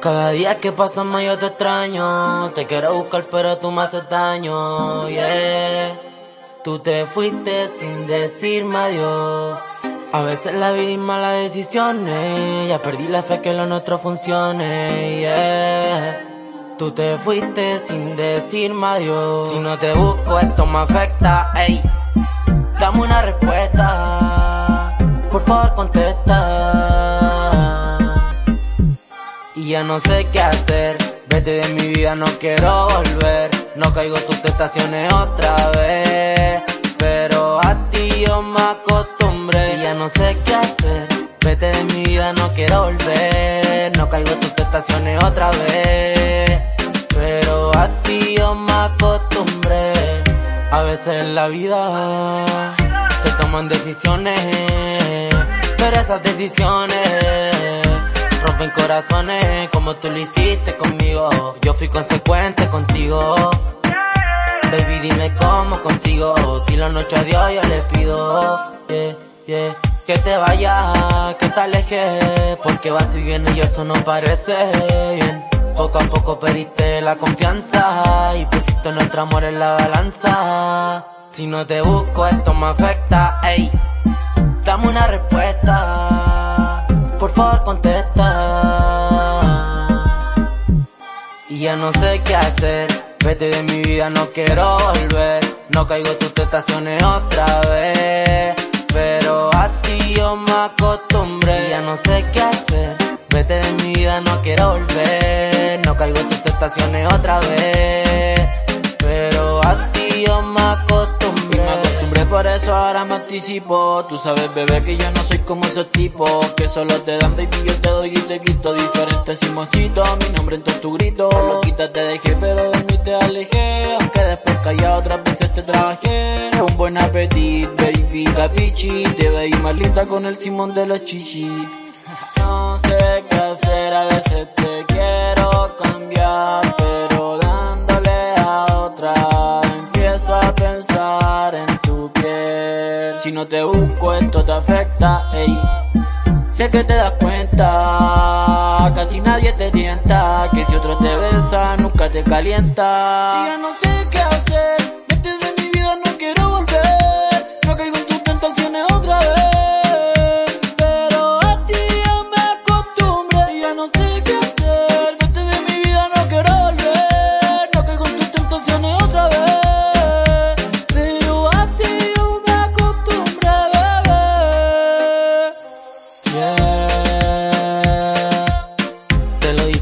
Cada día que pasa más yo te extraño. Te quiero buscar, pero tú me haces daño. Yeah. Tú te fuiste sin decirme adiós. A veces la vida y malas decisiones. Ya perdí la fe que lo nuestro funcione. Yeah. Tú te fuiste sin decirme adiós. Si no te busco, esto me afecta. Ey, dame una respuesta. Por favor, contesta. Ya no sé qué hacer. Vete de mi vida, no quiero volver. No caigo tus tentaciones otra vez. Pero a ti yo me acostumbré. Ya no sé qué hacer. Vete de mi vida, no quiero volver. No caigo tus tentaciones otra vez. Pero a ti yo me acostumbré. A veces en la vida se toman decisiones. Pero esas decisiones corazones como tú lo hiciste conmigo. Yo fui consecuente contigo. Baby, dime cómo consigo. Si la noche a Dios yo le pido. Que te vayas, que te alejes. Porque vas y vienes y eso no parece bien. Poco a poco perdiste la confianza y pusiste nuestro amor en la balanza. Si no te busco esto me afecta, ey. Dame una respuesta, por favor contesta. Ya no sé qué hacer, vete de mi vida, no quiero volver. No caigo tus tentaciones otra vez, pero a ti yo me acostumbré. Ya no sé qué hacer, vete de mi vida, no quiero volver. No caigo tus tentaciones otra vez, pero a ti yo me por eso ahora me anticipo. Tú sabes bebé que yo no soy como esos tipos Que solo te dan baby yo te doy y te quito Diferente Simoncito, mi nombre en tu grito Lo quita te dejé pero de mí te alejé Aunque después callado otras veces te trabajé Un buen apetito baby capichi. Te veí más linda con el Simón de los chichis Si no te busco, esto te afecta, ey. Sé que te das cuenta, casi nadie te tienta. Que si otro te besa, nunca te calienta.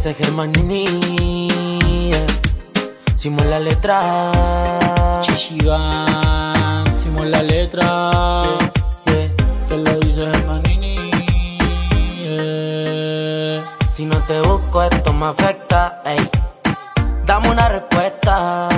Dice Germanini. yeah. Hicimos la letra. Chichigan, hicimos la letra. Yeah. Te lo dice Germanini. yeah. Si no te busco, esto me afecta. Ey. Dame una respuesta.